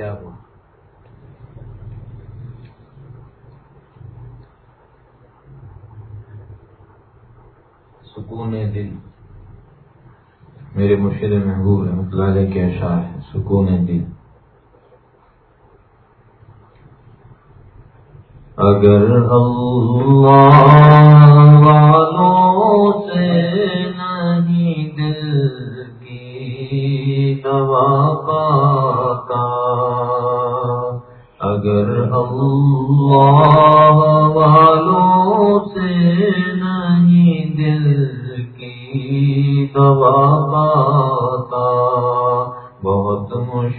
کیا ہوا؟ سکون دل۔ میرے مشیر محبوب رحمۃ اللہ علیہ کے اشعار ہے سکون دل۔ اگر اللہ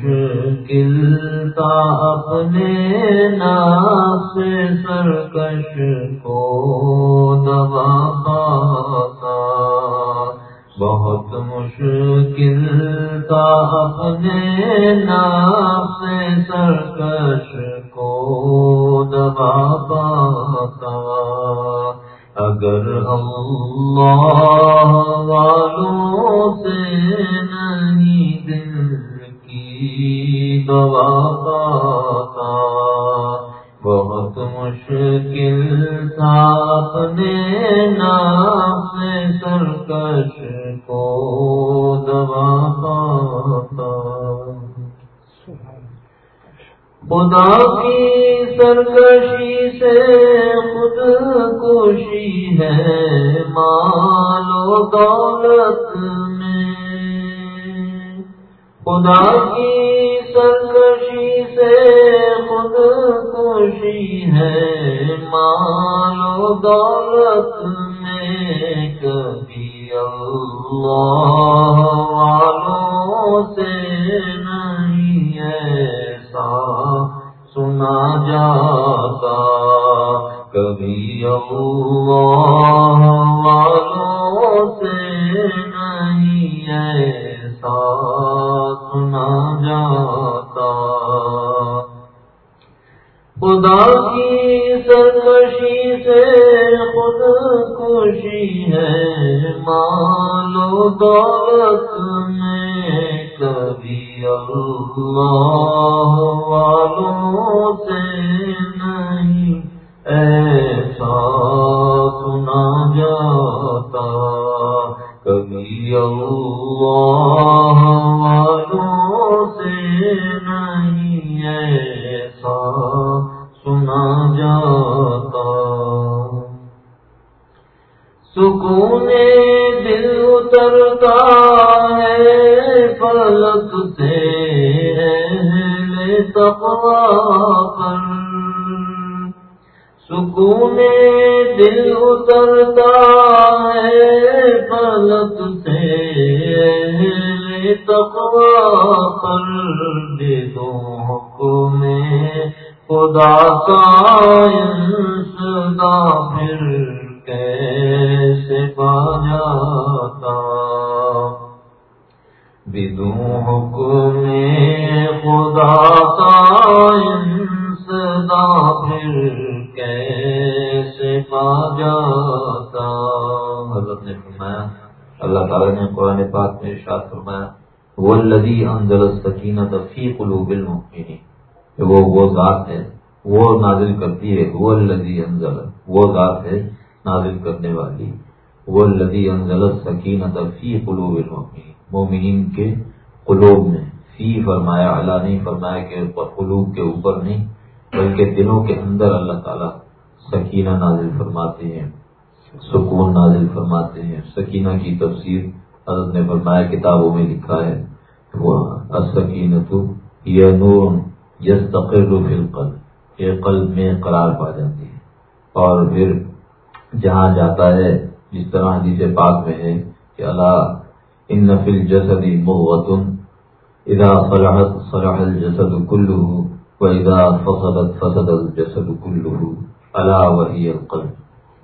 مشکل تھا اپنے ناس سرکش کو دبا پاتا۔ بہت مشکل تھا اپنے ناس سرکش خوشی ہے مال و دولت میں۔ خدا کی سرکشی سے خود خوشی ہے مال و دولت میں۔ کبھی اللہ والوں سے نہیں ایسا سنا جاتا کبھی اللہ والوں سے نہیں ایسا سنا جاتا خدا کی سرکشی سے خود خوشی ہے مال و دولت میں کبھی اللہ والوں سے نہیں۔ پھر کیسے پا جاتا بدوں حکم خدا کا انسدا پھر کیسے پا جاتا حضرت نے فرمایا، اللہ تعالیٰ نے قرآن پاک میں ارشاد فرمایا وہ لدی انزل سکینت فی قلوب المؤمنین. وہ وہ ذات ہے وہ نازل کرتی ہے وہ لدی انزل، وہ ذات ہے نازل کرنے والی۔ وہ لدی انزل سکینت فی قلوب المؤمنین۔ مومنین کے قلوب میں فی فرمایا، اللہ نہیں فرمایا کہ قلوب کے اوپر نہیں، بلکہ دلوں کے اندر اللہ تعالیٰ سکینہ نازل فرماتے ہیں، سکون نازل فرماتے ہیں۔ سکینہ کی تفسیر حضرت نے فرمایا، کتابوں میں لکھا ہے، وہ سکینت یہ نور یس تقرر القلب۔ یہ قلب میں قرار پا جاتی ہے۔ اور پھر جہاں جاتا ہے، جس طرح حدیث پاک میں ہے کہ اللہ، ان نفل جسدی محتم ادا صلاحت صلاح الجسد کلو و ادا فصدت فصد الجسد کلو اللہ وحی القلب.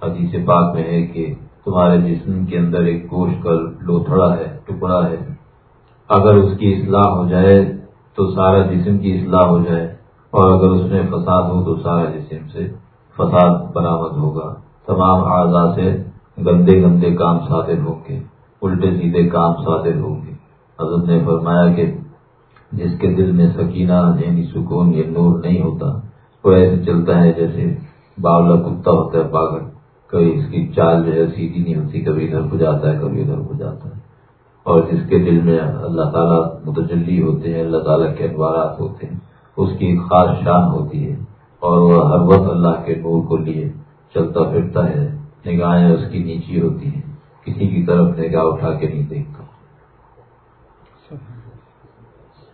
حدیث پاک میں ہے کہ تمہارے جسم کے اندر ایک گوشت کا لوتھڑا ہے، ٹکڑا ہے۔ اگر اس کی اصلاح ہو جائے تو سارا جسم کی اصلاح ہو جائے۔ اور اگر اس میں فساد ہو تو سارا جسم سے فساد برآمد ہوگا۔ تمام اعضاء سے گندے گندے کام صادر ہوں گے۔ الٹے سیدھے کام صادر ہوں گے۔ حضرت نے فرمایا کہ جس کے دل میں سکینہ یعنی سکون یا نور نہیں ہوتا، وہ ایسے چلتا ہے جیسے باولا کتا ہوتا ہے، پاگل۔ کبھی اس کی چال جو ہے سیدھی نہیں ہوتی، کبھی ادھر کو جاتا ہے، کبھی ادھر کو جاتا ہے۔ اور جس کے دل میں اللہ تعالیٰ متجلی ہوتے ہیں، اللہ تعالیٰ کے اخبارات ہوتے ہیں۔ اس کی ایک خاص شان ہوتی ہے اور وہ ہر وقت اللہ کے نور کو لیے چلتا پھرتا ہے، نگاہیں اس کی نیچی ہوتی ہیں۔ کسی کی طرف نگاہ اٹھا کے نہیں دیکھتا۔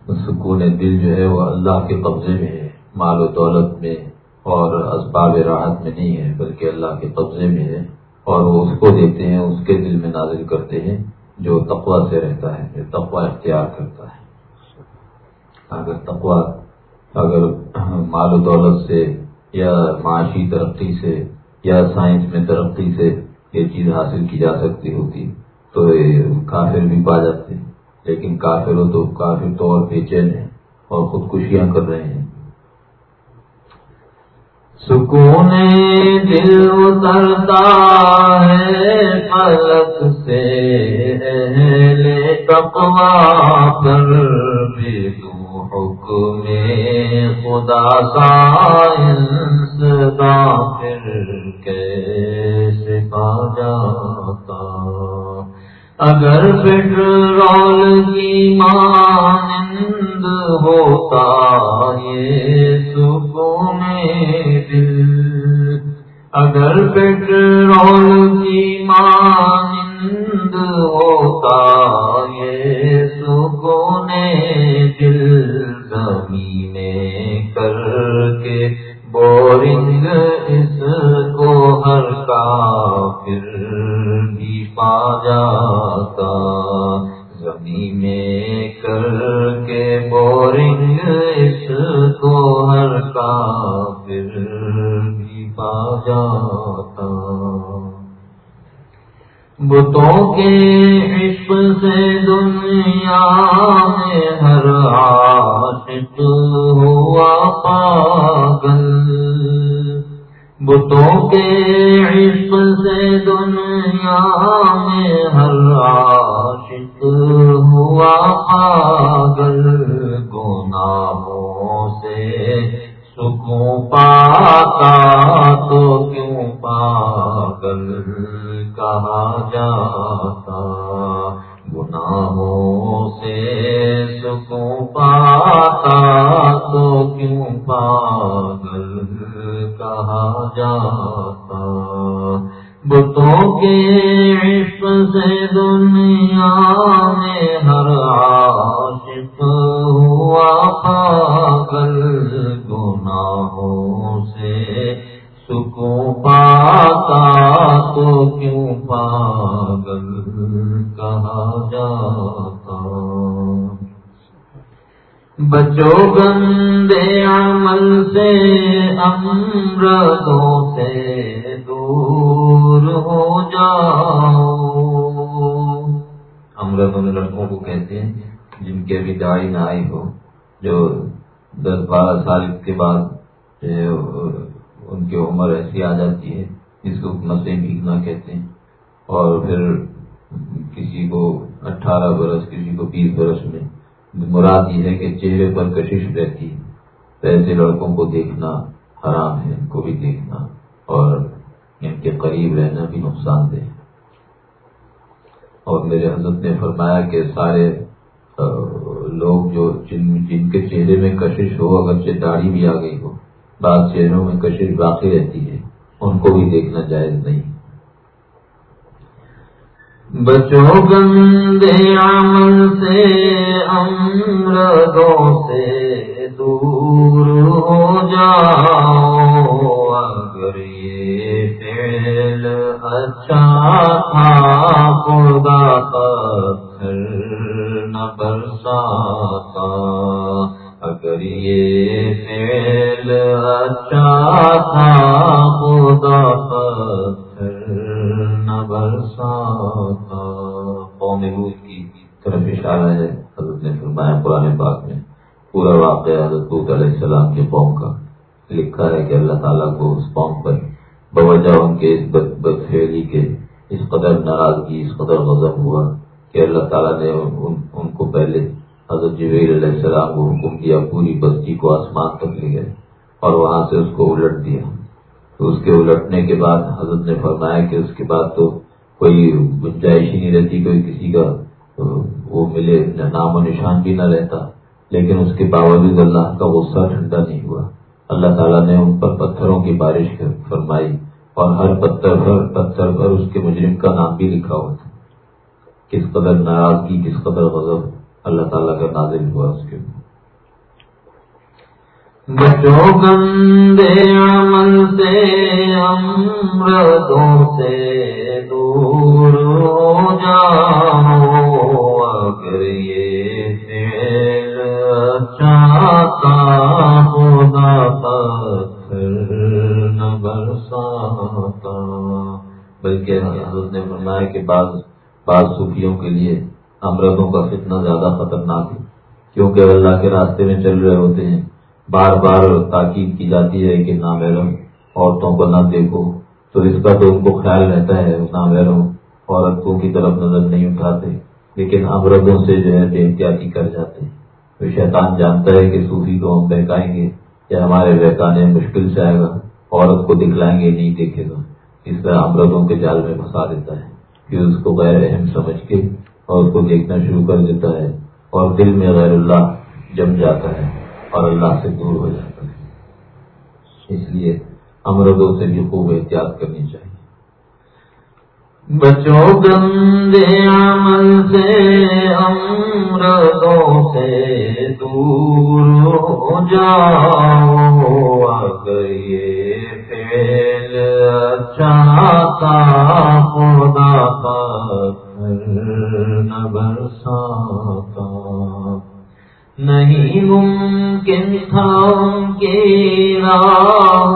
سکون دل جو ہے وہ اللہ کے قبضے میں ہے، مال و دولت میں اور اسباب راحت میں نہیں ہے، بلکہ اللہ کے قبضے میں ہے۔ اور وہ اس کو دیتے ہیں، اس کے دل میں نازل کرتے ہیں، جو تقوا سے رہتا ہے، جو تقوا اختیار کرتا ہے۔ اگر تقوا اگر مال و دولت سے یا معاشی ترقی سے یا سائنس میں ترقی سے یہ چیز حاصل کی جا سکتی ہوتی تو کافر بھی پا جاتے لیکن کافر ہو تو کافر تو اور بے چین ہے اور خودکشیاں کر رہے ہیں۔ سکون دل اترتا ہے پلک سے، اہل تقوا پر بھی۔ حکم خدا سائنس پھر کیسے پا جاتا؟ اگر پیٹرول کی مانند ہوتا یہ سکون دل۔ اگر پیٹرول کی مانند ہوتا یہ سکون دل۔ زمین کر کے بورنگ اس کو ہر کافر بھی پا جاتا۔ زمین میں کر کے بورنگ اس کو ہر کافر بھی پا جاتا۔ بتوں کے عشق سے دنیا میں ہر عاشق ہوا پاگل بتوں کے عشق سے دنیا میں ہر عاشق ہوا پاگل. گناہوں سے سکون پاتا تو کیوں پاگل؟ کہا جاتا، گناہوں سے سکون پاتا بچو گندے عمل سے امرتوں سے دور ہو جاؤ امرت ان لڑکوں کو کہتے ہیں جن کے ابھی داڑھی نہ آئی ہو، جو دس بارہ سال کے بعد ان کی عمر ایسی آ جاتی ہے، جس کو نسیں بھیگنا کہتے ہیں۔ اور پھر کسی کو اٹھارہ برس، کسی کو بیس برس میں مراد یہ ہے کہ چہرے پر کشش رہتی ہے۔ ایسے لڑکوں کو دیکھنا حرام ہے، ان کو بھی دیکھنا اور ان کے قریب رہنا بھی نقصان دہ۔ اور میرے حضرت نے فرمایا کہ سارے لوگ جو جن جن کے چہرے میں کشش ہو، اگرچہ داڑھی بھی آ گئی ہو، بعض چہروں میں کشش باقی رہتی ہے، ان کو بھی دیکھنا جائز نہیں۔ بچو گندے عمل سے امردوں سے دور ہو جاؤ۔ اگر یہ فعل اچھا تھا، خدا پتھر نہ برساتا۔ اگر یہ فعل اچھا تھا خدا پتھر نہ برساتا قوم روز کی طرف اشارہ ہے حضرت نے فرمایا پرانے پاک میں پورا واقعہ حضرت علیہ السلام کے قوم کا لکھا ہے کہ اللہ تعالیٰ کو اس قوم پر بوجہ ان کے اس بدفیلی کے اس قدر ناراضگی اس قدر غضب ہوا کہ اللہ تعالیٰ نے ان, ان کو پہلے حضرت جبیر علیہ السلام کو حکم دیا پوری بستی کو آسمان تک لے گئے اور وہاں سے اس کو الٹ دیا۔ تو اس کے الٹنے کے بعد حضرت نے فرمایا کہ اس کے بعد تو کوئی گنجائش ہی نہیں رہتی، کوئی کسی کا وہ ملے نام و نشان بھی نہ رہتا۔ لیکن اس کے باوجود اللہ کا غصہ ٹھنڈا نہیں ہوا۔ اللہ تعالیٰ نے ان پر پتھروں کی بارش فرمائی اور ہر پتھر پر پتھر پر اس کے مجرم کا نام بھی لکھا ہوا تھا۔ کس قدر ناراضگی، کس قدر غضب اللہ تعالیٰ کا نازل ہوا اس کے بچو گندے عمل سے امردوں سے دور ہو جاؤ اگر یہ دل چاہتا خدا پتھر نہ برساتا بلکہ حضرت نے فرمایا کہ بعض بعض صوفیوں کے لیے امردوں کا فتنہ زیادہ خطرناک ہے کیونکہ اللہ کے راستے میں چل رہے ہوتے ہیں بار بار تاکید کی جاتی ہے کہ نامحرم عورتوں کو نہ دیکھو، تو اس کا تو ان کو خیال رہتا ہے نامحرم عورتوں کی طرف نظر نہیں اٹھاتے، لیکن امردوں سے جو ہے بے احتیاطی کر جاتے ہیں۔ تو شیطان جانتا ہے کہ صوفی کو ہم بہکائیں گے یا ہمارے بہکانے مشکل سے آئے گا، عورت کو دکھلائیں گے، نہیں دیکھے گا۔ اس طرح امردوں کے جال میں پھنسا دیتا ہے کہ اس کو غیر اہم سمجھ کے اور اس کو دیکھنا شروع کر دیتا ہے اور دل میں غیر اللہ جم جاتا ہے۔ اور اللہ سے دور ہو جاتا ہے۔ اس لیے امردوں سے بھی خوب احتیاط کرنی چاہیے۔ بچوں گندے عمل سے امردوں سے دور ہو جاؤ۔ اگر یہ فیل چاہتا اچھا خدا نہ برساتا نہیں ممکن تھا کے راہ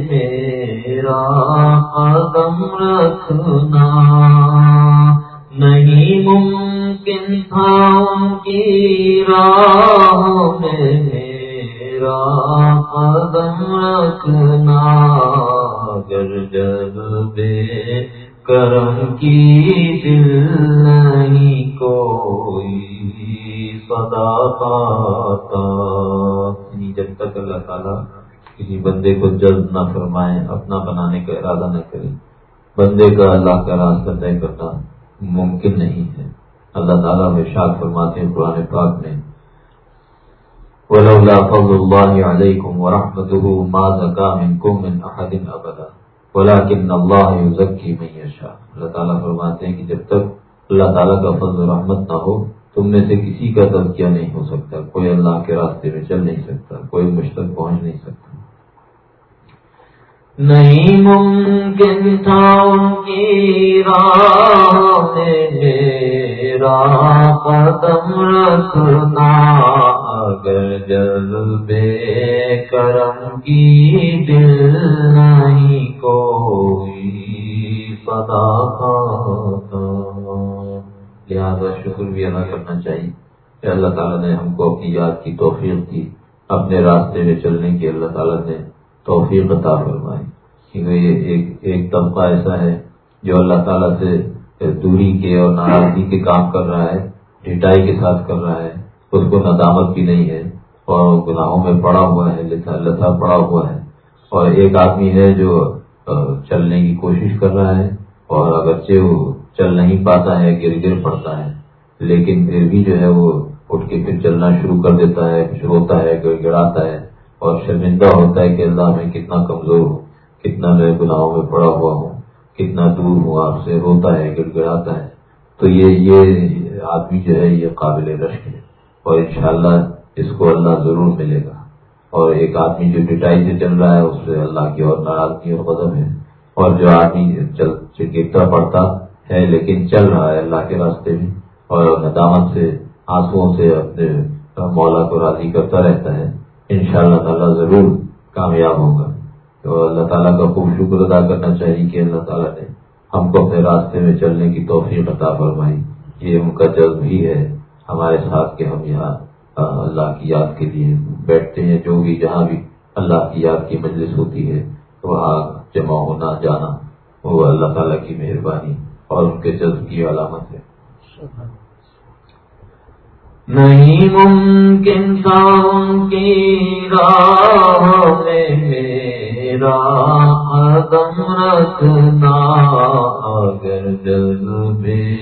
میرا قدم رکھنا، نہیں ممکن تھا کی راہ میرا قدم رکھنا، گر جب بے کرم کی دل نہیں کوئی صدا پاتا۔ یعنی جب تک اللہ تعالیٰ کسی بندے کو جلد نہ فرمائے، اپنا بنانے کا ارادہ نہ کرے، بندے کا اللہ کا راستہ طے کرنا ممکن نہیں ہے۔ اللہ تعالیٰ میں شاد فرماتے ہیں پرانے پاک میں۔ ولولا فضل الله عليكم ورحمته ما زكى منكم من احد ابدا ولكن الله يزكي من يشاء۔ اللہ تعالیٰ فرماتے ہیں کہ جب تک اللہ تعالیٰ کا فضل رحمت نہ ہو، تم میں سے کسی کا تذکیہ نہیں ہو سکتا۔ کوئی اللہ کے راستے میں چل نہیں سکتا، کوئی مشتق پہنچ نہیں سکتا۔ نہیں ممکن تھا ان کی راہ میرا قدم رکھنا۔ اگر جل بے کرم کی دل نہیں کوئی صدا پاتا۔ لہٰذا شکر بھی ادا کرنا چاہیے کہ اللہ تعالیٰ نے ہم کو اپنی یاد کی، توفیق دی اپنے راستے میں چلنے کی اللہ تعالیٰ نے توفیق عطا فرمائی۔ کیونکہ یہ ایک ایک طبقہ ایسا ہے جو اللہ تعالیٰ سے دوری کے اور ناراضگی کے کام کر رہا ہے ڈٹائی کے ساتھ کر رہا ہے۔ اس کو ندامت بھی نہیں ہے اور گناہوں میں پڑا ہوا ہے لتا پڑا ہوا ہے۔ اور ایک آدمی ہے جو چلنے کی کوشش کر رہا ہے اور اگرچہ وہ چل نہیں پاتا ہے، گر گر پڑتا ہے، لیکن پھر بھی جو ہے وہ اٹھ کے پھر چلنا شروع کر دیتا ہے، کچھ روتا ہے، گڑ گڑاتا ہے اور شرمندہ ہوتا ہے کہ اللہ میں کتنا کمزور ہوں، کتنا میں گناہوں میں پڑا ہوا ہوں، کتنا دور ہوں، آپ سے روتا ہے، گڑ گڑاتا ہے۔ تو یہ یہ آدمی جو ہے، یہ قابل رشک ہے۔ اور انشاءاللہ اس کو اللہ ضرور ملے گا۔ اور ایک آدمی جو ڈٹائی سے چل رہا ہے، اس سے اللہ کی اور ناراضگی اور قدم ہے۔ اور جو آدمی چل گرتا پڑتا ہے، لیکن چل رہا ہے اللہ کے راستے میں، اور ندامت سے آنسو سے اپنے مولا کو راضی کرتا رہتا ہے ان شاء اللہ تعالیٰ ضرور کامیاب ہوگا تو اللہ تعالیٰ کا خوب شکر ادا کرنا چاہیے کہ اللہ تعالیٰ نے ہم کو اپنے راستے میں چلنے کی توفیق عطا فرمائی۔ یہ ان کا جذب ہی ہے۔ ہمارے ساتھ کہ ہم یہاں اللہ کی یاد کے لیے بیٹھتے ہیں، جو بھی جہاں بھی اللہ کی یاد کی مجلس ہوتی ہے، وہاں جمع ہونا، جانا، وہ اللہ تعالیٰ کی مہربانی اور ان کے جذب کی علامت ہے۔ نہیں ممکن کی راہ میں میرا قدم رکھنا، اگر جذبے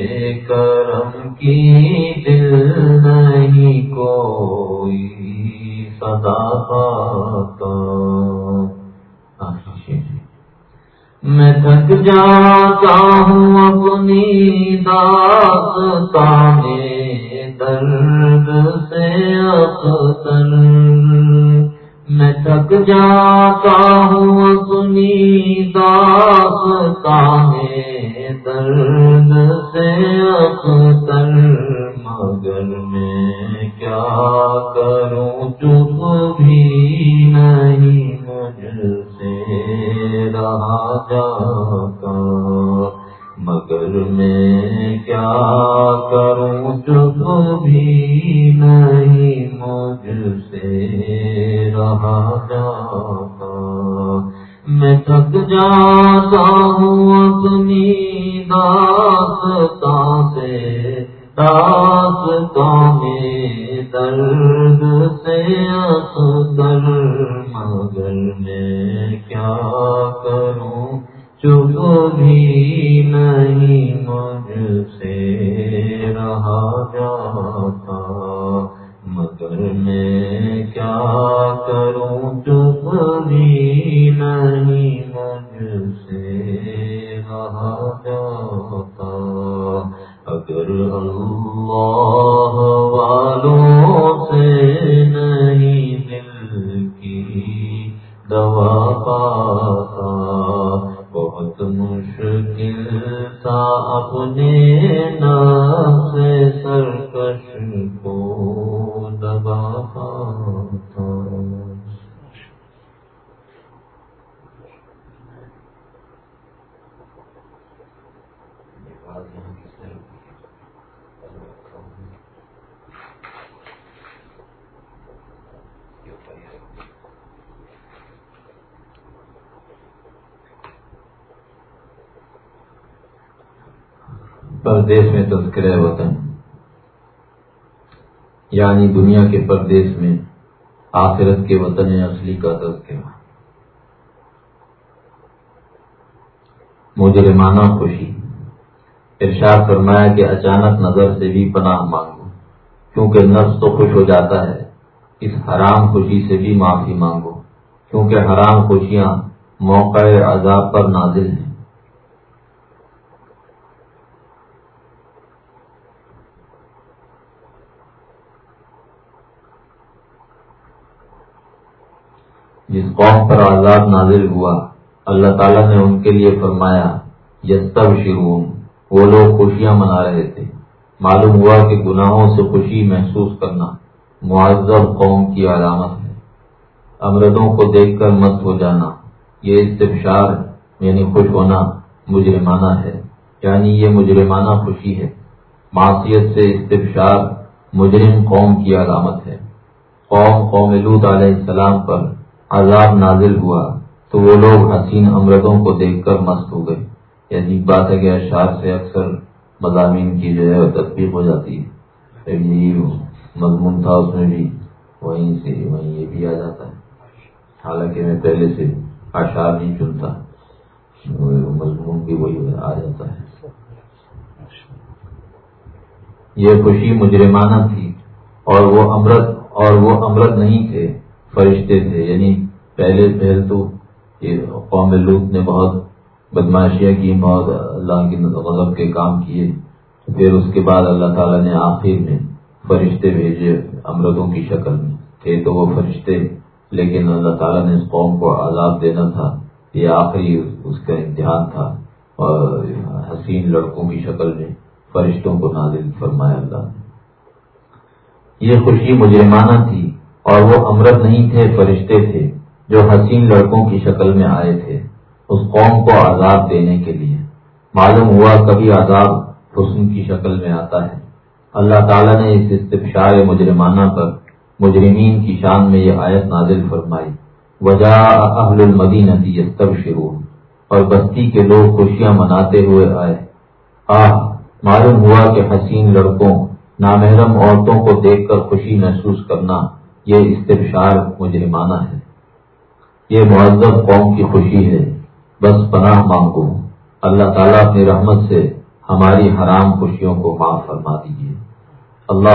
کرم کی دل نہیں، کوئی صدا پاتا۔ میں تھک جاتا ہوں اپنی داستان درد سے اختر۔ میں تھک جاتا ہوں اپنی داستان درد سے اختر مگر میں کیا کروں؟ چپ بھی نہیں مجھ سے رہا جاتا، مگر میں کیا کروں؟ چپ بھی میں تھک جاتا ہوں اپنی داستہ سے داستوں میں درد سے اصدر مگر میں کیا کروں؟ چپ بھی نہیں مجھ سے پردیس میں تذکرہ وطن۔ یعنی دنیا کے پردیس میں آخرت کے وطن اصلی کا تذکرہ۔ مجرمانہ خوشی۔ ارشاد فرمایا کہ اچانک نظر سے بھی پناہ مانگو، کیونکہ نفس تو خوش ہو جاتا ہے۔ اس حرام خوشی سے بھی معافی مانگو، کیونکہ حرام خوشیاں موقع عذاب پر نازل ہیں۔ جس قوم پر عذاب نازل ہوا، اللہ تعالیٰ نے ان کے لیے فرمایا یستب شرون وہ لوگ خوشیاں منا رہے تھے۔ معلوم ہوا کہ گناہوں سے خوشی محسوس کرنا معذب قوم کی علامت ہے۔ امردوں کو دیکھ کر مست ہو جانا، یہ استفشار یعنی خوش ہونا، مجرمانہ ہے۔ یعنی یہ مجرمانہ خوشی ہے۔ معاشیت سے استفشار مجرم قوم کی علامت ہے۔ قوم قوم لود علیہ السلام پر عذاب نازل ہوا تو وہ لوگ حسین امردوں کو دیکھ کر مست ہو گئے۔ عجیب بات ہے کہ اشعار سے اکثر مضامین کی جو ہے تصدیق ہو جاتی ہے۔ یہی مضمون تھا، اس میں بھی وہیں سے وہیں یہ بھی آ جاتا ہے۔ حالانکہ میں پہلے سے اشعار نہیں چنتا، مضمون بھی وہی آ جاتا ہے۔ یہ خوشی مجرمانہ تھی اور وہ امرت اور وہ امرت نہیں تھے۔ فرشتے تھے۔ یعنی پہلے پہل تو قوم لوت نے بہت بدماشیاں کی، بہت اللہ کی غضب کے کام کیے۔ پھر اس کے بعد اللہ تعالیٰ نے آخر میں فرشتے بھیجے امرتوں کی شکل میں۔ تھے تو وہ فرشتے، لیکن اللہ تعالیٰ نے اس قوم کو عذاب دینا تھا۔ یہ آخری اس کا امتحان تھا۔ اور حسین لڑکوں کی شکل میں فرشتوں کو نازل فرمایا اللہ نے۔ یہ خوشی مجرمانہ تھی۔ اور وہ امرت نہیں تھے، فرشتے تھے جو حسین لڑکوں کی شکل میں آئے تھے اس قوم کو عذاب دینے کے لیے۔ معلوم ہوا کبھی عذاب حسن کی شکل میں آتا ہے۔ اللہ تعالیٰ نے اس استفشار مجرمانہ پر مجرمین کی شان میں یہ آیت نازل فرمائی۔ وجہ اہل المدینہ یستب شروع اور بستی کے لوگ خوشیاں مناتے ہوئے آئے۔ آہ، معلوم ہوا کہ حسین لڑکوں، نامحرم عورتوں کو دیکھ کر خوشی محسوس کرنا یہ استبشار مجرمانہ ہے۔ یہ معذب قوم کی خوشی ہے۔ بس پناہ مانگو۔ اللہ تعالیٰ اپنی رحمت سے ہماری حرام خوشیوں کو معاف فرما دیجیے۔ اللہ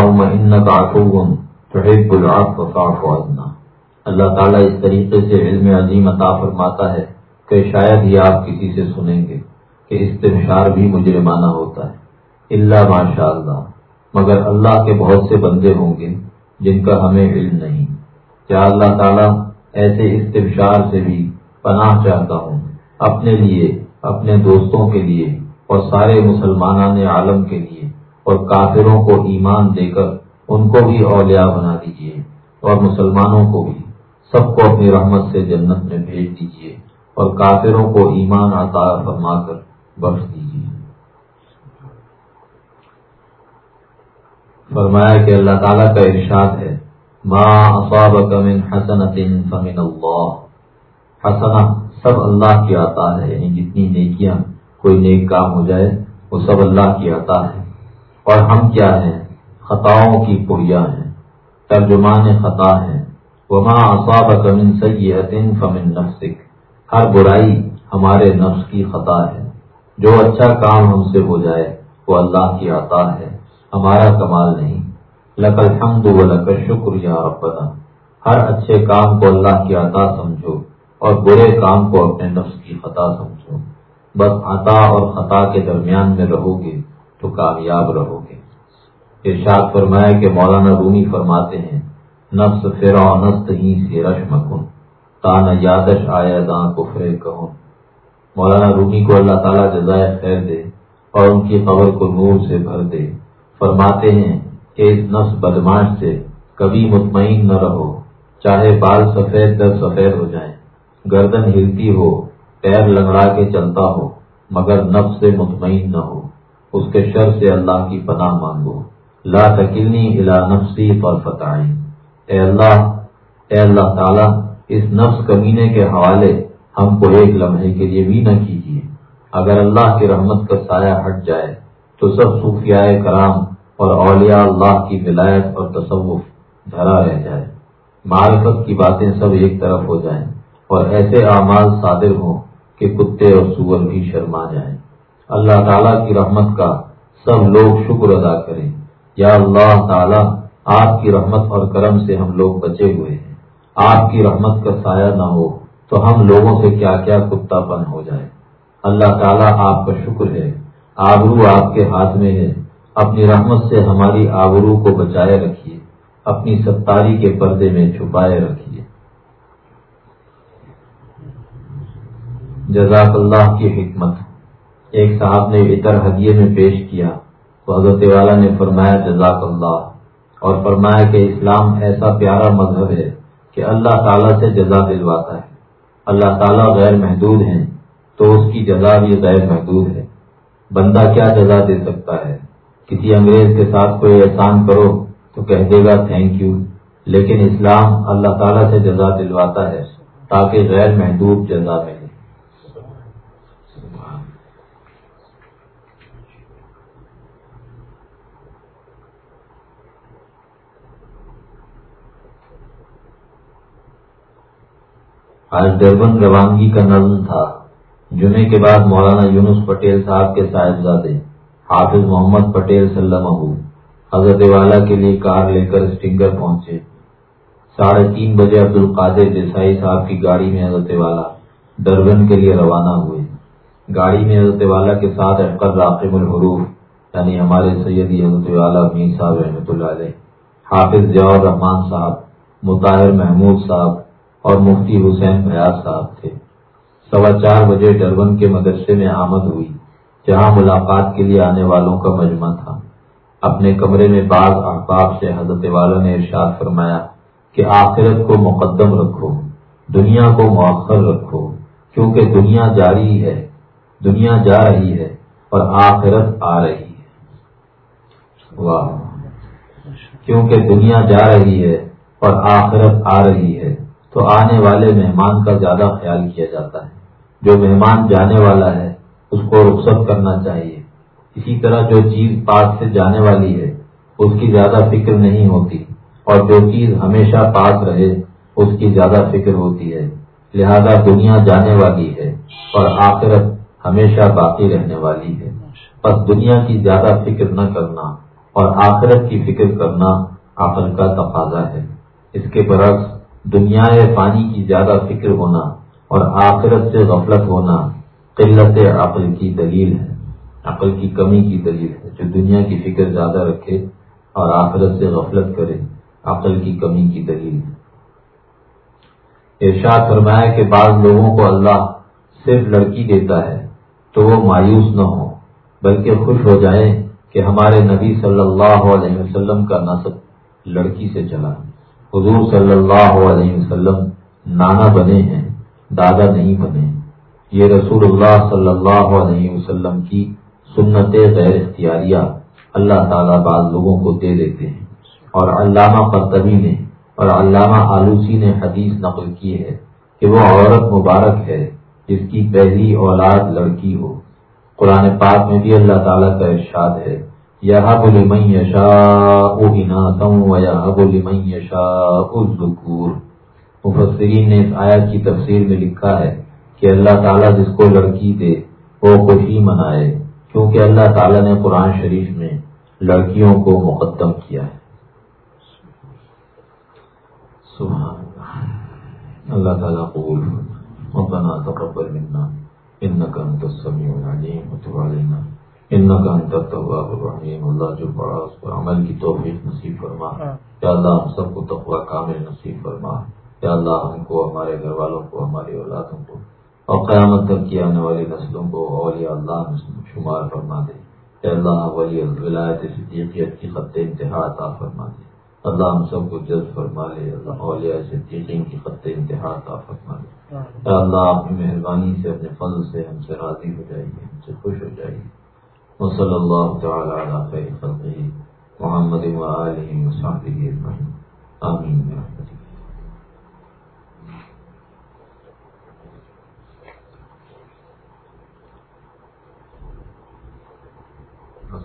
کا اللہ تعالیٰ اس طریقے سے علم عظیم عطا فرماتا ہے کہ شاید ہی آپ کسی سے سنیں گے کہ استبشار بھی مجرمانہ ہوتا ہے۔ اللہ ماشاء اللہ مگر اللہ کے بہت سے بندے ہوں گے۔ جن کا ہمیں علم نہیں۔ کیا اللہ تعالیٰ ایسے استبشار سے بھی پناہ چاہتا ہوں؟ اپنے لیے، اپنے دوستوں کے لیے اور سارے مسلمان عالم کے لیے۔ اور کافروں کو ایمان دے کر ان کو بھی اولیاء بنا دیجیے اور مسلمانوں کو بھی۔ سب کو اپنی رحمت سے جنت میں بھیج دیجیے اور کافروں کو ایمان عطا فرما کر بخش دیجیے فرمایا کہ اللہ تعالیٰ کا ارشاد ہے من فمن اللہ حسنا سب اللہ کی عطا ہے یعنی جتنی نیکیاں کوئی نیک کام ہو جائے، وہ سب اللہ کی عطا ہے۔ اور ہم کیا ہیں؟ خطاؤں کی پڑیا ہیں، ترجمان خطا ہیں۔ وما اصابك من سيئة فمن نفسك۔ ہر برائی ہمارے نفس کی خطا ہے۔ جو اچھا کام ہم سے ہو جائے، وہ اللہ کی عطا ہے۔ ہمارا کمال نہیں۔ لقل حمد و لقل شکر یا ربنا۔ ہر اچھے کام کو اللہ کی عطا سمجھو اور برے کام کو اپنے نفس کی خطا سمجھو۔ بس عطا اور خطا کے درمیان میں رہو گے تو کامیاب رہو گے ارشاد فرمایا کہ مولانا رومی فرماتے ہیں، نفس نست ہی سے رشم کن تان یادش آیا داں کفرے کہوں مولانا رومی کو اللہ تعالیٰ جزائے خیر دے اور ان کی قبر کو نور سے بھر دے۔ فرماتے ہیں کہ اس نفس بدماش سے کبھی مطمئن نہ رہو، چاہے بال سفید در سفید ہو جائیں، گردن ہلتی ہو، پیر لنگڑا کے چلتا ہو، مگر نفس سے مطمئن نہ ہو، اس کے شر سے اللہ کی پناہ مانگو۔ لا تکلنی الا نفسی پر فتح اے اللہ اے اللہ تعالیٰ، اس نفس کمینے کے حوالے ہم کو ایک لمحے کے لیے بھی نہ کیجیے۔ اگر اللہ کی رحمت کا سایہ ہٹ جائے تو سب صوفیاء کرام اور اولیاء اللہ کی ولایت اور تصوف دھرا رہ جائے۔ معرفت کی باتیں سب ایک طرف ہو جائیں اور ایسے اعمال صادر ہوں کہ کتے اور سور بھی شرما جائیں۔ اللہ تعالیٰ کی رحمت کا سب لوگ شکر ادا کریں۔ یا اللہ تعالیٰ، آپ کی رحمت اور کرم سے ہم لوگ بچے ہوئے ہیں۔ آپ کی رحمت کا سایہ نہ ہو تو ہم لوگوں سے کیا کیا کتا پن ہو جائے۔ اللہ تعالیٰ آپ کا شکر ہے۔ آبرو آپ کے ہاتھ میں ہے۔ اپنی رحمت سے ہماری آبرو کو بچائے رکھیے۔ اپنی ستاری کے پردے میں چھپائے رکھیے۔ جزاک اللہ کی حکمت۔ ایک صاحب نے اتر ہدیے میں پیش کیا۔ تو حضرت والا نے فرمایا، جزاک اللہ۔ اور فرمایا کہ اسلام ایسا پیارا مذہب ہے کہ اللہ تعالیٰ سے جزا دلواتا ہے۔ اللہ تعالیٰ غیر محدود ہیں، تو اس کی جزا بھی غیر محدود ہے۔ بندہ کیا جزا دے سکتا ہے؟ کسی انگریز کے ساتھ کوئی احسان کرو تو کہہ دے گا تھینک یو لیکن اسلام اللہ تعالیٰ سے جزا دلواتا ہے تاکہ غیر محدود جزا ملے۔ آج ڈربن روانگی کا نظم تھا۔ جمعے کے بعد مولانا یونس پٹیل صاحب کے صاحبزادے حافظ محمد پٹیل سلم حضرت والا کے لیے کار لے کر اسٹنگر پہنچے۔ ساڑھے تین بجے عبد القادر دیسائی صاحب کی گاڑی میں حضرت والا ڈربن کے لیے روانہ ہوئے۔ گاڑی میں حضرت والا کے ساتھ احقر راقب الحروف یعنی ہمارے سیدی حضرت والا میر صاحب رحمۃ اللہ علیہ، حافظ ضیاء الرحمان صاحب، مطاہر محمود صاحب اور مفتی حسین فیاض صاحب تھے۔ سوا چار بجے ڈربن کے مدرسے میں آمد ہوئی، جہاں ملاقات کے لیے آنے والوں کا مجمع تھا۔ اپنے کمرے میں بعض احباب سے حضرت والا نے ارشاد فرمایا کہ آخرت کو مقدم رکھو، دنیا کو مؤخر رکھو، کیونکہ دنیا جاری ہے، دنیا جا رہی ہے اور آخرت آ رہی ہے۔ واہ، کیونکہ دنیا جا رہی ہے اور آخرت آ رہی ہے، تو آنے والے مہمان کا زیادہ خیال کیا جاتا ہے۔ جو مہمان جانے والا ہے، اس کو رخصت کرنا چاہیے۔ اسی طرح جو چیز پاس سے جانے والی ہے، اس کی زیادہ فکر نہیں ہوتی۔ اور جو چیز ہمیشہ پاس رہے، اس کی زیادہ فکر ہوتی ہے۔ لہذا دنیا جانے والی ہے اور آخرت ہمیشہ باقی رہنے والی ہے۔ بس دنیا کی زیادہ فکر نہ کرنا اور آخرت کی فکر کرنا عقل کا تقاضا ہے۔ اس کے برعکس، دنیا پانی کی زیادہ فکر ہونا اور آخرت سے غفلت ہونا قلت عقل کی دلیل ہے، عقل کی کمی کی دلیل ہے۔ جو دنیا کی فکر زیادہ رکھے اور آخرت سے غفلت کرے، عقل کی کمی کی دلیل ہے۔ ارشاد فرمایا کہ بعض لوگوں کو اللہ صرف لڑکی دیتا ہے تو وہ مایوس نہ ہو، بلکہ خوش ہو جائے کہ ہمارے نبی صلی اللہ علیہ وسلم کا نصب لڑکی سے چلا۔ حضور صلی اللہ علیہ وسلم نانا بنے ہیں۔ دادا نہیں بنے۔ یہ رسول اللہ صلی اللہ علیہ وسلم کی سنت غیر اختیاریہ اللہ تعالیٰ بعض لوگوں کو دے دیتے ہیں۔ اور علامہ قرطبی نے اور علامہ آلوسی نے حدیث نقل کی ہے کہ وہ عورت مبارک ہے جس کی پہلی اولاد لڑکی ہو۔ قرآن پاک میں بھی اللہ تعالیٰ کا ارشاد ہے یہ بول میشا و یا بول میشا مفسرین نے اس آیت کی تفسیر میں لکھا ہے کہ اللہ تعالیٰ جس کو لڑکی دے وہ خوشی منائے کیونکہ اللہ تعالیٰ نے قرآن شریف میں لڑکیوں کو مقدم کیا ہے۔ اللہ۔ تعالیٰ قبول ربنا تقبل منا۔ انك انت السميع العليم وتب علينا انك انت التواب الرحيم اللہ جو اس پر عمل کی توفیق نصیب فرما۔ یا اللہ ہم سب کو تقوی کامل نصیب فرما۔ یا اللہ ہم کو، ہمارے گھر والوں کو، ہماری اولادوں کو اور قیامت تک کی آنے والی نسلوں کو اولیاء اللہ شمار فرما دے۔ یا اللہ، ولی ولایت صدیقیت کی خط انتہا عطا فرما دے۔ اللہ ہم سب کو جلد فرما لے۔ اللہ اولیاء صدیقین کی خط انتہا عطا فرما دے۔ یا اللہ اپنی مہربانی سے اپنے فضل سے ہم سے راضی ہو جائیے ہم سے خوش ہو جائیے وصلی اللہ تعالی علی خیر خلقہ محمد و آلہ و صحبہ اجمعین۔ آمین